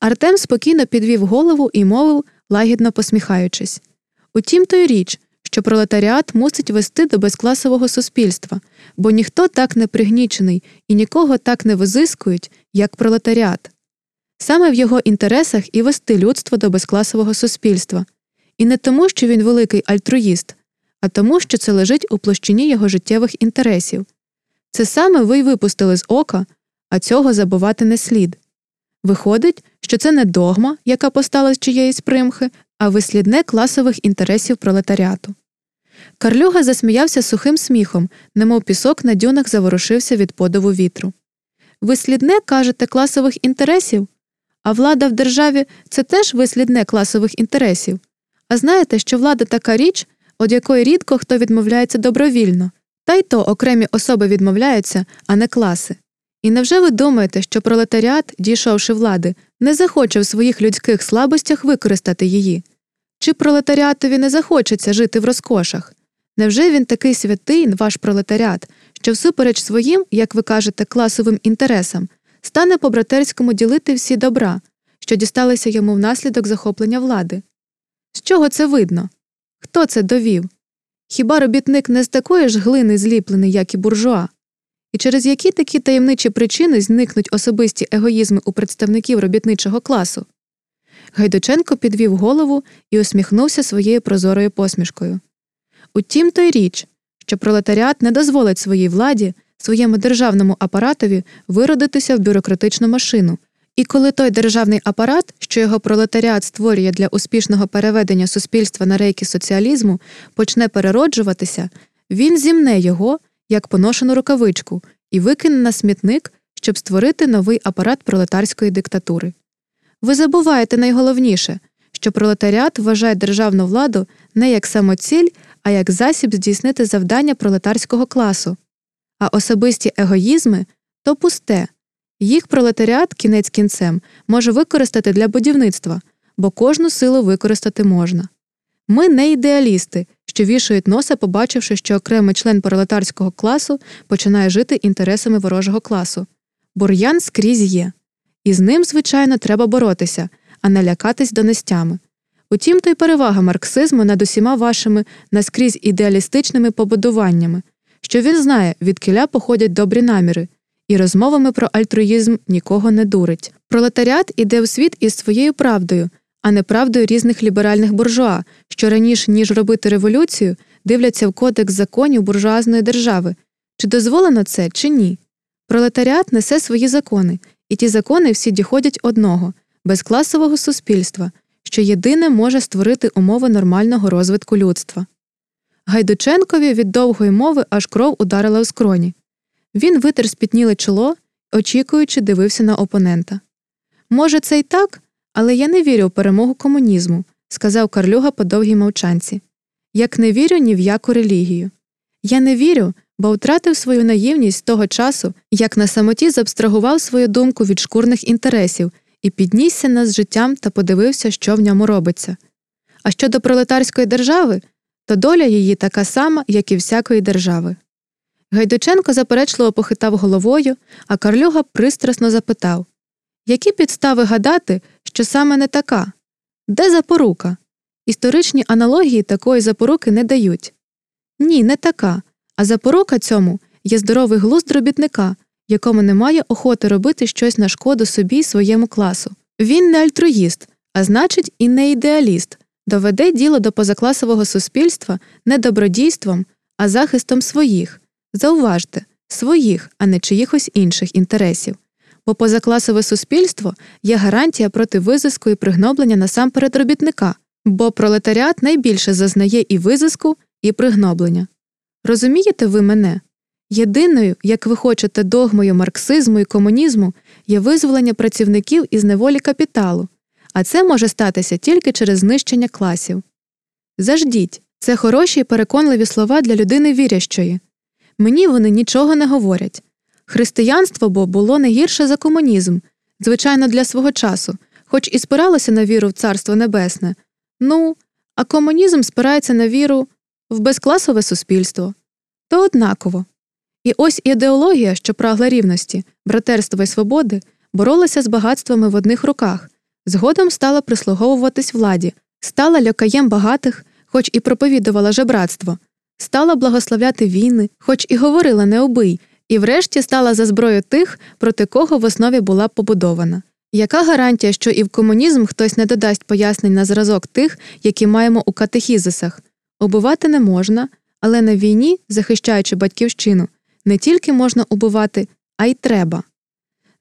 Артем спокійно підвів голову і мовив, лагідно посміхаючись. Утім, то й річ, що пролетаріат мусить вести до безкласового суспільства, бо ніхто так не пригнічений і нікого так не визискують, як пролетаріат. Саме в його інтересах і вести людство до безкласового суспільства, і не тому, що він великий альтруїст, а тому, що це лежить у площині його життєвих інтересів. Це саме ви й випустили з ока, а цього забувати не слід. Виходить, що це не догма, яка постала з чиєїсь примхи, а вислідне класових інтересів пролетаріату. Карлюга засміявся сухим сміхом, немов пісок на дюнах заворушився від подову вітру. Вислідне, кажете, класових інтересів? А влада в державі це теж вислідне класових інтересів. А знаєте, що влада така річ, від якої рідко хто відмовляється добровільно, та й то окремі особи відмовляються, а не класи. І невже ви думаєте, що пролетаріат, дійшовши влади, не захоче в своїх людських слабостях використати її? Чи пролетаріатові не захочеться жити в розкошах? Невже він такий святий, ваш пролетаріат, що всупереч своїм, як ви кажете, класовим інтересам, стане по братерському ділити всі добра, що дісталися йому внаслідок захоплення влади? З чого це видно? Хто це довів? Хіба робітник не з такої ж глини зліплений, як і буржуа? І через які такі таємничі причини зникнуть особисті егоїзми у представників робітничого класу? Гайдученко підвів голову і усміхнувся своєю прозорою посмішкою. Утім, то й річ, що пролетаріат не дозволить своїй владі, своєму державному апаратові виродитися в бюрократичну машину, і коли той державний апарат, що його пролетаріат створює для успішного переведення суспільства на рейки соціалізму, почне перероджуватися, він зімне його як поношену рукавичку і викине на смітник, щоб створити новий апарат пролетарської диктатури. Ви забуваєте найголовніше, що пролетаріат вважає державну владу не як самоціль, а як засіб здійснити завдання пролетарського класу, а особисті егоїзми то пусте. Їх пролетаріат кінець кінцем може використати для будівництва, бо кожну силу використати можна. Ми не ідеалісти, що вішають носа, побачивши, що окремий член пролетарського класу починає жити інтересами ворожого класу. Бур'ян скрізь є. І з ним, звичайно, треба боротися, а не лякатись донестями. Утім, то й перевага марксизму над усіма вашими наскрізь ідеалістичними побудуваннями, що він знає, від киля походять добрі наміри, і розмовами про альтруїзм нікого не дурить. Пролетаріат іде в світ із своєю правдою, а не правдою різних ліберальних буржуа, що раніше ніж робити революцію, дивляться в кодекс законів буржуазної держави, чи дозволено це, чи ні. Пролетаріат несе свої закони, і ті закони всі діходять одного безкласового суспільства, що єдине може створити умови нормального розвитку людства. Гайдученкові від довгої мови аж кров ударила у скроні. Він витер спітніле чоло, очікуючи, дивився на опонента. Може, це й так, але я не вірю в перемогу комунізму, сказав Карлюга по довгій мовчанці. Як не вірю ні в яку релігію. Я не вірю, бо втратив свою наївність того часу, як на самоті забстрагував свою думку від шкурних інтересів і піднісся нас життям та подивився, що в ньому робиться. А щодо пролетарської держави, то доля її така сама, як і всякої держави. Гайдученко заперечливо похитав головою, а Карлюга пристрасно запитав Які підстави гадати, що саме не така? Де запорука? Історичні аналогії такої запоруки не дають. Ні, не така. А запорука цьому є здоровий глузд робітника, якому немає охоти робити щось на шкоду собі й своєму класу. Він не альтруїст, а значить, і не ідеаліст, доведе діло до позакласового суспільства не добродійством, а захистом своїх. Зауважте, своїх, а не чиїхось інших інтересів. Бо позакласове суспільство є гарантія проти визиску і пригноблення насамперед робітника, бо пролетаріат найбільше зазнає і визиску, і пригноблення. Розумієте ви мене? Єдиною, як ви хочете, догмою марксизму і комунізму є визволення працівників із неволі капіталу, а це може статися тільки через знищення класів. Заждіть це хороші і переконливі слова для людини вірящої. Мені вони нічого не говорять. Християнство бо було не гірше за комунізм, звичайно, для свого часу, хоч і спиралося на віру в Царство Небесне. Ну, а комунізм спирається на віру в безкласове суспільство. То однаково. І ось ідеологія, що прагла рівності, братерства і свободи, боролася з багатствами в одних руках, Згодом стала прислуговуватись владі, стала лякаєм багатих, хоч і проповідувала жебратство, стала благословляти війни, хоч і говорила не убий, і врешті стала за зброю тих, проти кого в основі була побудована. Яка гарантія, що і в комунізм хтось не додасть пояснень на зразок тих, які маємо у катехізисах? Убивати не можна, але на війні, захищаючи батьківщину, не тільки можна убивати, а й треба.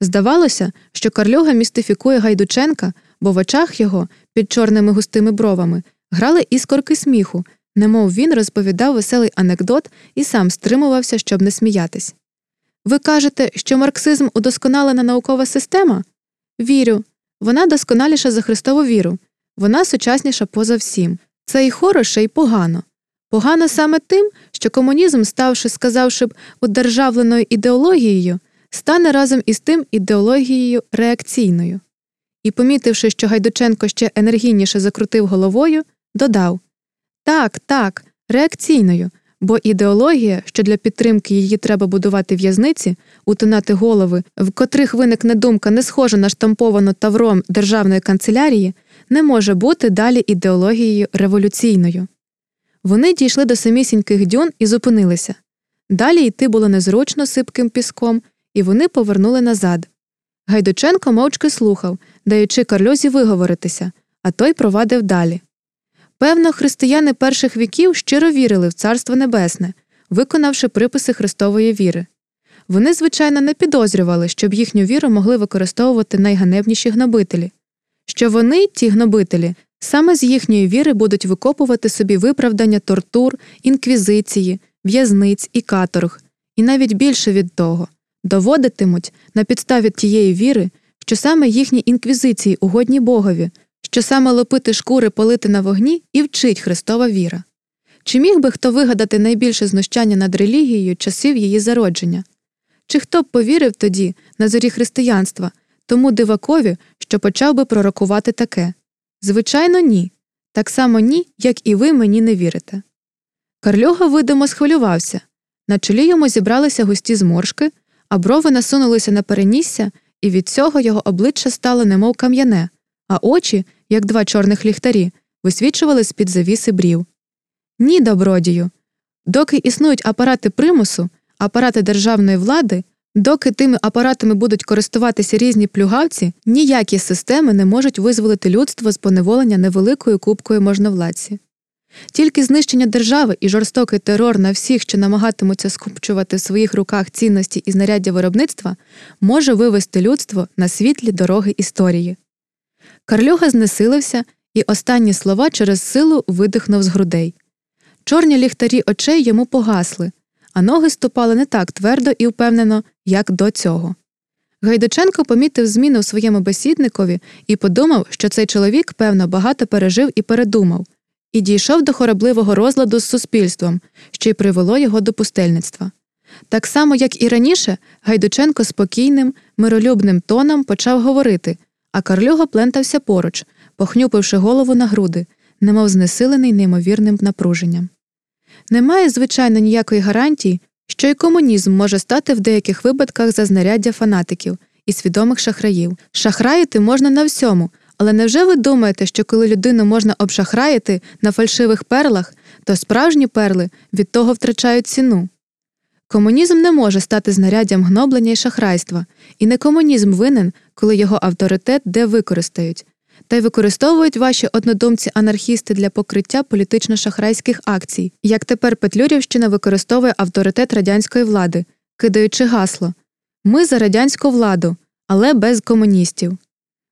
Здавалося, що Карлюга містифікує Гайдученка, бо в очах його, під чорними густими бровами, грали іскорки сміху, немов він розповідав веселий анекдот і сам стримувався, щоб не сміятись. Ви кажете, що марксизм удосконалена наукова система? Вірю, вона досконаліша за Христову віру, вона сучасніша поза всім. Це і хороше, і погано. Погано саме тим, що комунізм, ставши, сказавши б, удержавленою ідеологією, стане разом із тим ідеологією реакційною. І, помітивши, що Гайдученко ще енергійніше закрутив головою, додав Так, так, реакційною, бо ідеологія, що для підтримки її треба будувати в'язниці, утинати голови, в котрих виникне думка не схожа на штамповану тавром державної канцелярії, не може бути далі ідеологією революційною. Вони дійшли до самісіньких дюн і зупинилися. Далі йти було незручно сипким піском, і вони повернули назад. Гайдученко мовчки слухав, даючи Карльозі виговоритися, а той провадив далі. Певно, християни перших віків щиро вірили в Царство Небесне, виконавши приписи Христової віри. Вони, звичайно, не підозрювали, щоб їхню віру могли використовувати найганебніші гнобителі, що вони, ті гнобителі, саме з їхньої віри будуть викопувати собі виправдання тортур, інквізиції, в'язниць і каторг, і навіть більше від того доводитимуть на підставі тієї віри, що саме їхні інквізиції угодні Богові, що саме лопити шкури полити на вогні і вчить Христова віра. Чи міг би хто вигадати найбільше знущання над релігією часів її зародження? Чи хто б повірив тоді, на зорі християнства, тому дивакові, що почав би пророкувати таке? Звичайно, ні. Так само ні, як і ви мені не вірите. Карльога видимо схвилювався. На чолі йому зібралися густі зморшки, а брови насунулися на перенісся, і від цього його обличчя стало немов кам'яне, а очі, як два чорних ліхтарі, висвічували з під завіси брів. Ні, добродію. Доки існують апарати примусу, апарати державної влади, доки тими апаратами будуть користуватися різні плюгавці, ніякі системи не можуть визволити людство з поневолення невеликою кубкою можновладці. Тільки знищення держави і жорстокий терор на всіх, що намагатимуться скупчувати в своїх руках цінності і знаряддя виробництва, може вивести людство на світлі дороги історії. Карлюга знесилився, і останні слова через силу видихнув з грудей. Чорні ліхтарі очей йому погасли, а ноги ступали не так твердо і впевнено, як до цього. Гайдученко помітив зміну в своєму бесідникові і подумав, що цей чоловік, певно, багато пережив і передумав, і дійшов до хоробливого розладу з суспільством, що й привело його до пустельництва. Так само, як і раніше, Гайдученко спокійним, миролюбним тоном почав говорити, а Карлюга плентався поруч, похнюпивши голову на груди, немов знесилений неймовірним напруженням. Немає, звичайно, ніякої гарантії, що і комунізм може стати в деяких випадках за знаряддя фанатиків і свідомих шахраїв. Шахраїти можна на всьому, але невже ви думаєте, що коли людину можна обшахраїти на фальшивих перлах, то справжні перли від того втрачають ціну? Комунізм не може стати знаряддям гноблення і шахрайства, і не комунізм винен, коли його авторитет де використають, та й використовують ваші однодумці анархісти для покриття політично-шахрайських акцій, як тепер Петлюрівщина використовує авторитет радянської влади, кидаючи гасло Ми за радянську владу, але без комуністів.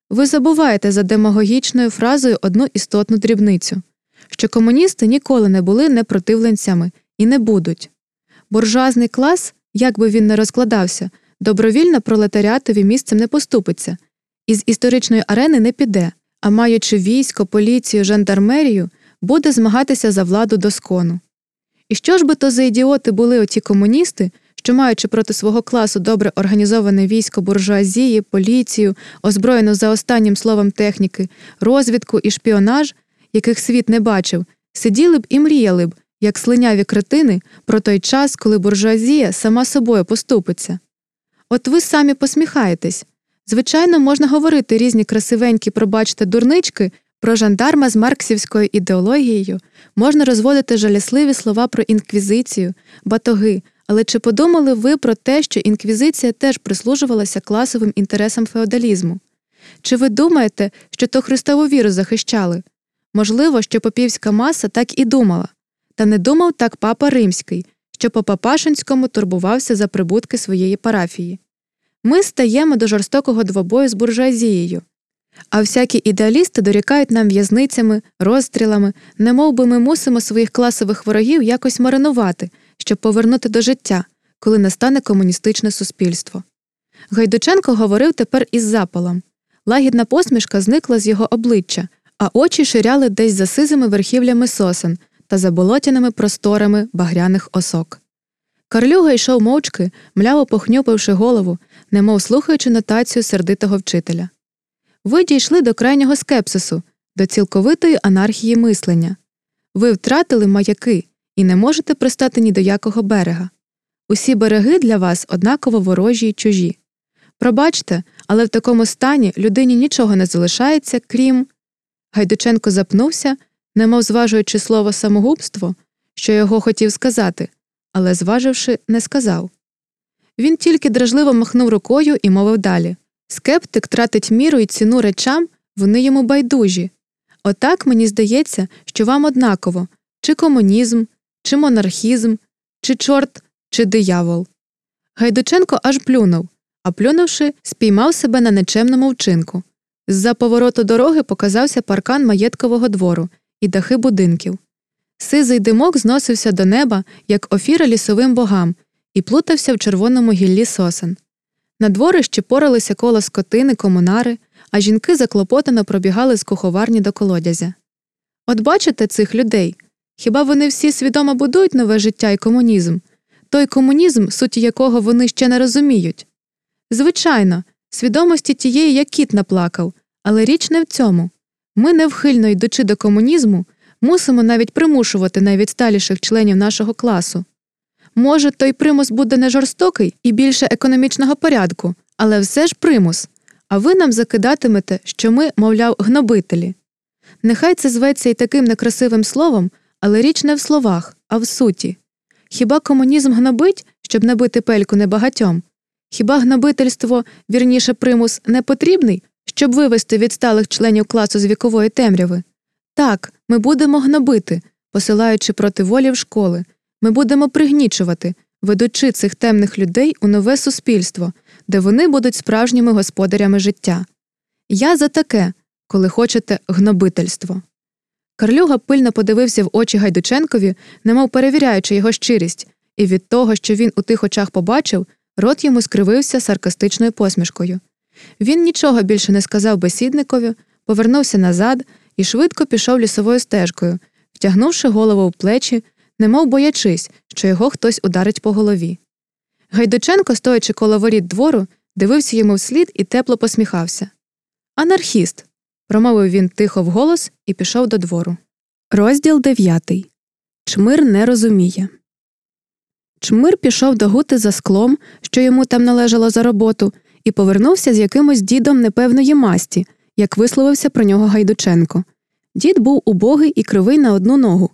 Ви забуваєте за демагогічною фразою одну істотну дрібницю що комуністи ніколи не були непротивленцями і не будуть. Буржуазний клас, як би він не розкладався, добровільно пролетаріатові місцем не поступиться, із історичної арени не піде, а маючи військо, поліцію, жандармерію, буде змагатися за владу до скону. І що ж би то за ідіоти були оті комуністи, що, маючи проти свого класу добре організоване військо буржуазії, поліцію, озброєну за останнім словом техніки, розвідку і шпіонаж, яких світ не бачив, сиділи б і мріяли б, як слиняві кретини, про той час, коли буржуазія сама собою поступиться. От ви самі посміхаєтесь Звичайно, можна говорити різні красивенькі, пробачте, дурнички про жандарма з марксівською ідеологією, можна розводити жалісливі слова про інквізицію, батоги. Але чи подумали ви про те, що інквізиція теж прислужувалася класовим інтересам феодалізму? Чи ви думаєте, що то Христову віру захищали? Можливо, що попівська маса так і думала, та не думав так папа римський, що по Папашинському турбувався за прибутки своєї парафії. Ми стаємо до жорстокого двобою з буржуазією, а всякі ідеалісти дорікають нам в'язницями, розстрілами, немов би ми мусимо своїх класових ворогів якось маринувати, щоб повернути до життя, коли настане комуністичне суспільство. Гайдученко говорив тепер із запалом. Лагідна посмішка зникла з його обличчя, а очі ширяли десь за сизими верхівлями сосен та заболотяними просторами багряних осок. Карлюга йшов мовчки, мляво похнюпивши голову, немов слухаючи нотацію сердитого вчителя. Ви дійшли до крайнього скепсису, до цілковитої анархії мислення. Ви втратили маяки і не можете пристати ні до якого берега. Усі береги для вас однаково ворожі й чужі. Пробачте, але в такому стані людині нічого не залишається, крім. Гайдученко запнувся, немов зважуючи слово самогубство, що його хотів сказати, але, зваживши, не сказав. Він тільки дражливо махнув рукою і мовив далі Скептик тратить міру і ціну речам, вони йому байдужі. Отак мені здається, що вам однаково чи комунізм, чи монархізм, чи чорт, чи диявол. Гайдученко аж плюнув, а плюнувши, спіймав себе на нечемному вчинку. З за повороту дороги показався паркан маєткового двору і дахи будинків. Сизий димок зносився до неба, як офіра лісовим богам, і плутався в червоному гіллі сосен. На дворищі поралися коло скотини, комунари, а жінки заклопотано пробігали з куховарні до колодязя. От бачите цих людей? Хіба вони всі свідомо будують нове життя і комунізм, той комунізм, суті якого вони ще не розуміють? Звичайно, свідомості тієї, як кіт наплакав, але річ не в цьому. Ми, невхильно йдучи до комунізму, мусимо навіть примушувати найвідсталіших членів нашого класу. Може, той примус буде не жорстокий і більше економічного порядку, але все ж примус. А ви нам закидатимете, що ми, мовляв, гнобителі. Нехай це зветься і таким некрасивим словом, але річ не в словах, а в суті. Хіба комунізм гнобить, щоб набити пельку небагатьом? Хіба гнобительство, вірніше примус, не потрібний, щоб вивести відсталих членів класу з вікової темряви? Так, ми будемо гнобити, посилаючи проти волі в школи, ми будемо пригнічувати, ведучи цих темних людей у нове суспільство, де вони будуть справжніми господарями життя. Я за таке, коли хочете, гнобительство. Карлюга пильно подивився в очі Гайдученкові, немов перевіряючи його щирість, і від того, що він у тих очах побачив, рот йому скривився саркастичною посмішкою. Він нічого більше не сказав бесідникові, повернувся назад і швидко пішов лісовою стежкою, втягнувши голову в плечі, немов боячись, що його хтось ударить по голові. Гайдученко, стоячи коло воріт двору, дивився йому вслід і тепло посміхався. Анархіст. промовив він тихо вголос і пішов до двору. Розділ дев'ятий. Чмир не розуміє. Чмир пішов до гути за склом, що йому там належало за роботу, і повернувся з якимось дідом непевної масті, як висловився про нього Гайдученко. Дід був убогий і кривий на одну ногу.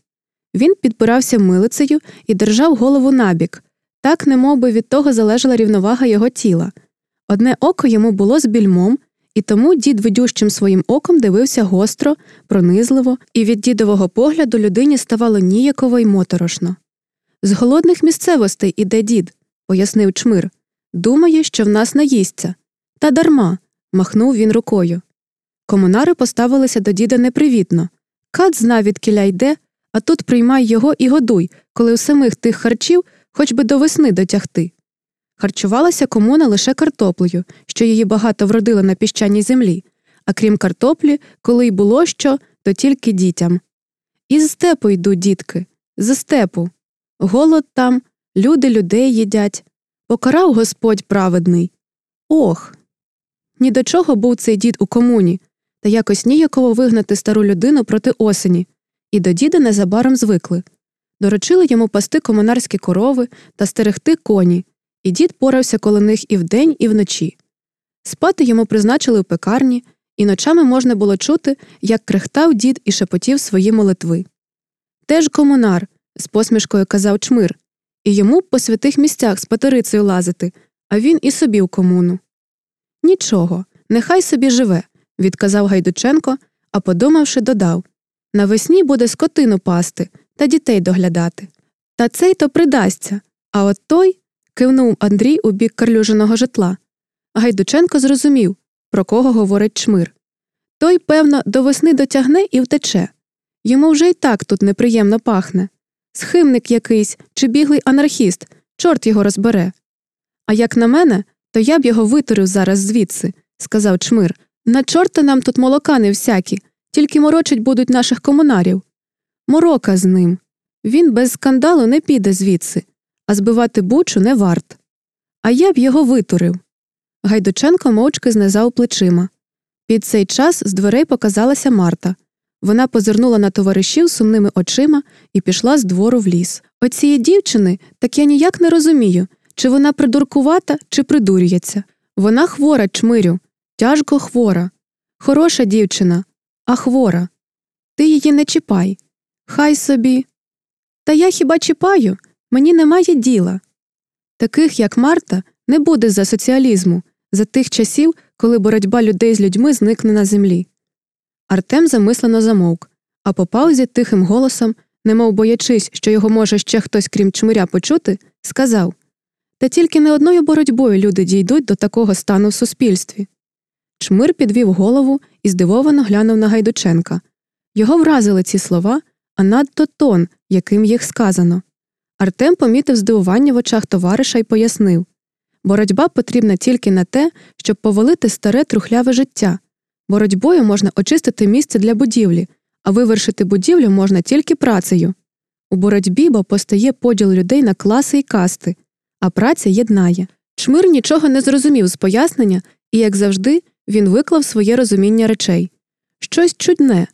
Він підпирався милицею і держав голову набік, так немов би від того залежала рівновага його тіла. Одне око йому було з більмом, і тому дід видющим своїм оком дивився гостро, пронизливо, і від дідового погляду людині ставало ніяково й моторошно. З голодних місцевостей іде дід, пояснив чмир. Думає, що в нас наїсться. Та дарма. махнув він рукою. Комунари поставилися до діда непривітно. Кат зна, від кіля йде, а тут приймай його і годуй, коли у самих тих харчів хоч би до весни дотягти. Харчувалася комуна лише картоплею, що її багато вродила на піщаній землі, а крім картоплі, коли й було що, то тільки дітям. Із степу йдуть дітки, з степу. Голод там, люди людей їдять. Покарав Господь праведний. Ох. Ні до чого був цей дід у комуні, та якось ніяково вигнати стару людину проти осені, і до діда незабаром звикли. Доручили йому пасти комунарські корови та стерегти коні, і дід порався коло них і вдень, і вночі. Спати йому призначили в пекарні, і ночами можна було чути, як крехтав дід і шепотів свої молитви. Теж комунар, з посмішкою казав чмир, і йому по святих місцях з патерицею лазити, а він і собі в комуну. Нічого, нехай собі живе, відказав Гайдученко, а подумавши, додав навесні буде скотину пасти та дітей доглядати. Та цей то придасться. А от той кивнув Андрій у бік карлюженого житла. Гайдученко зрозумів, про кого говорить чмир. Той, певно, до весни дотягне і втече. Йому вже й так тут неприємно пахне. Схимник якийсь чи біглий анархіст, чорт його розбере. А як на мене, то я б його витурив зараз звідси, сказав чмир. На чорта нам тут молока не всякі, тільки морочить будуть наших комунарів. Морока з ним. Він без скандалу не піде звідси, а збивати бучу не варт. А я б його витурив. Гайдученко мовчки знизав плечима. Під цей час з дверей показалася Марта. Вона позирнула на товаришів сумними очима і пішла з двору в ліс. Оцієї дівчини так я ніяк не розумію, чи вона придуркувата, чи придурюється. Вона хвора, чмирю, тяжко хвора. Хороша дівчина, а хвора. Ти її не чіпай. Хай собі. Та я хіба чіпаю? Мені немає діла. Таких, як Марта, не буде за соціалізму, за тих часів, коли боротьба людей з людьми зникне на землі. Артем замислено замовк, а по паузі тихим голосом, немов боячись, що його може ще хтось, крім чмиря, почути, сказав Та тільки не одною боротьбою люди дійдуть до такого стану в суспільстві. Чмир підвів голову і здивовано глянув на Гайдученка. Його вразили ці слова, а надто тон, яким їх сказано. Артем помітив здивування в очах товариша і пояснив боротьба потрібна тільки на те, щоб повалити старе трухляве життя. Боротьбою можна очистити місце для будівлі, а вивершити будівлю можна тільки працею. У боротьбі бо постає поділ людей на класи і касти, а праця єднає. Чмир нічого не зрозумів з пояснення, і, як завжди, він виклав своє розуміння речей. Щось чудне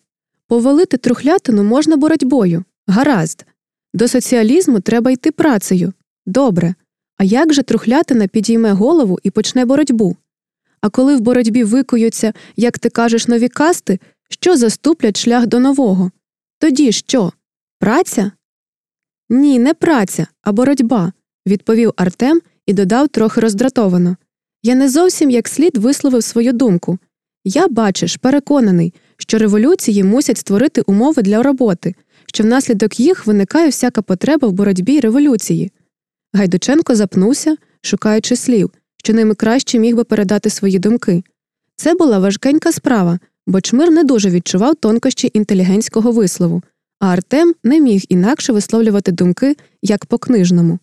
повалити трухлятину можна боротьбою. Гаразд. До соціалізму треба йти працею. Добре. А як же трухлятина підійме голову і почне боротьбу? А коли в боротьбі викуються, як ти кажеш, нові касти, що заступлять шлях до нового? Тоді що? Праця? Ні, не праця, а боротьба, відповів Артем і додав трохи роздратовано. Я не зовсім як слід висловив свою думку. Я, бачиш, переконаний, що революції мусять створити умови для роботи, що внаслідок їх виникає всяка потреба в боротьбі революції. Гайдученко запнувся, шукаючи слів, що ними краще міг би передати свої думки. Це була важкенька справа, бо чмир не дуже відчував тонкощі інтелігентського вислову, а Артем не міг інакше висловлювати думки як по книжному.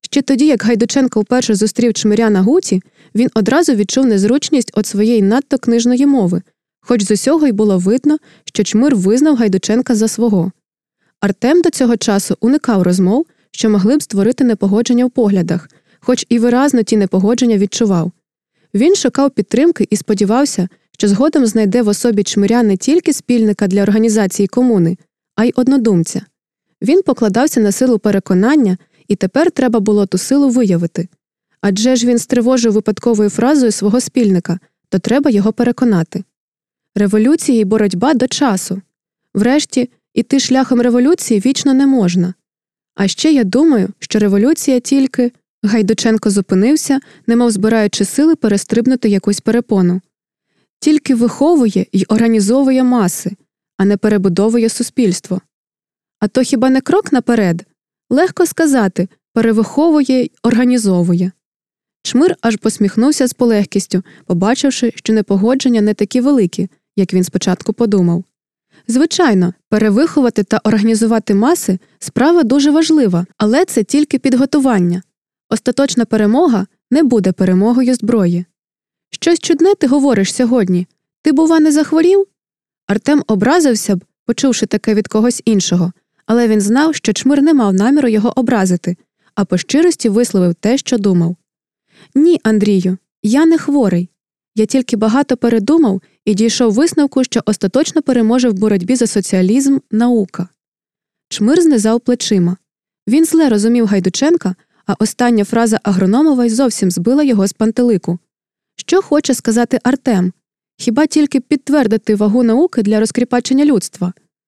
Ще тоді, як Гайдученко вперше зустрів чмиря на гуті, він одразу відчув незручність від своєї надто книжної мови, хоч з усього й було видно, що чмир визнав Гайдученка за свого. Артем до цього часу уникав розмов, що могли б створити непогодження в поглядах, хоч і виразно ті непогодження відчував. Він шукав підтримки і сподівався, що згодом знайде в особі чмиря не тільки спільника для організації комуни, а й однодумця. Він покладався на силу переконання, і тепер треба було ту силу виявити. Адже ж він стривожив випадковою фразою свого спільника, то треба його переконати. Революція і боротьба до часу. Врешті, іти шляхом революції вічно не можна. А ще я думаю, що революція тільки. Гайдученко зупинився, немов збираючи сили перестрибнути якусь перепону. Тільки виховує й організовує маси, а не перебудовує суспільство. А то хіба не крок наперед? Легко сказати перевиховує й організовує. Чмир аж посміхнувся з полегкістю, побачивши, що непогодження не такі великі, як він спочатку подумав. Звичайно, перевиховати та організувати маси справа дуже важлива, але це тільки підготування. Остаточна перемога не буде перемогою зброї. Щось чудне ти говориш сьогодні. Ти, бува, не захворів? Артем образився б, почувши таке від когось іншого, але він знав, що чмир не мав наміру його образити, а по щирості висловив те, що думав. Ні, Андрію, я не хворий. Я тільки багато передумав і дійшов висновку, що остаточно переможе в боротьбі за соціалізм наука. Чмир знизав плечима. Він зле розумів Гайдученка, а остання фраза агрономова й зовсім збила його з пантелику. Що хоче сказати Артем? Хіба тільки підтвердити вагу науки для розкріпачення людства?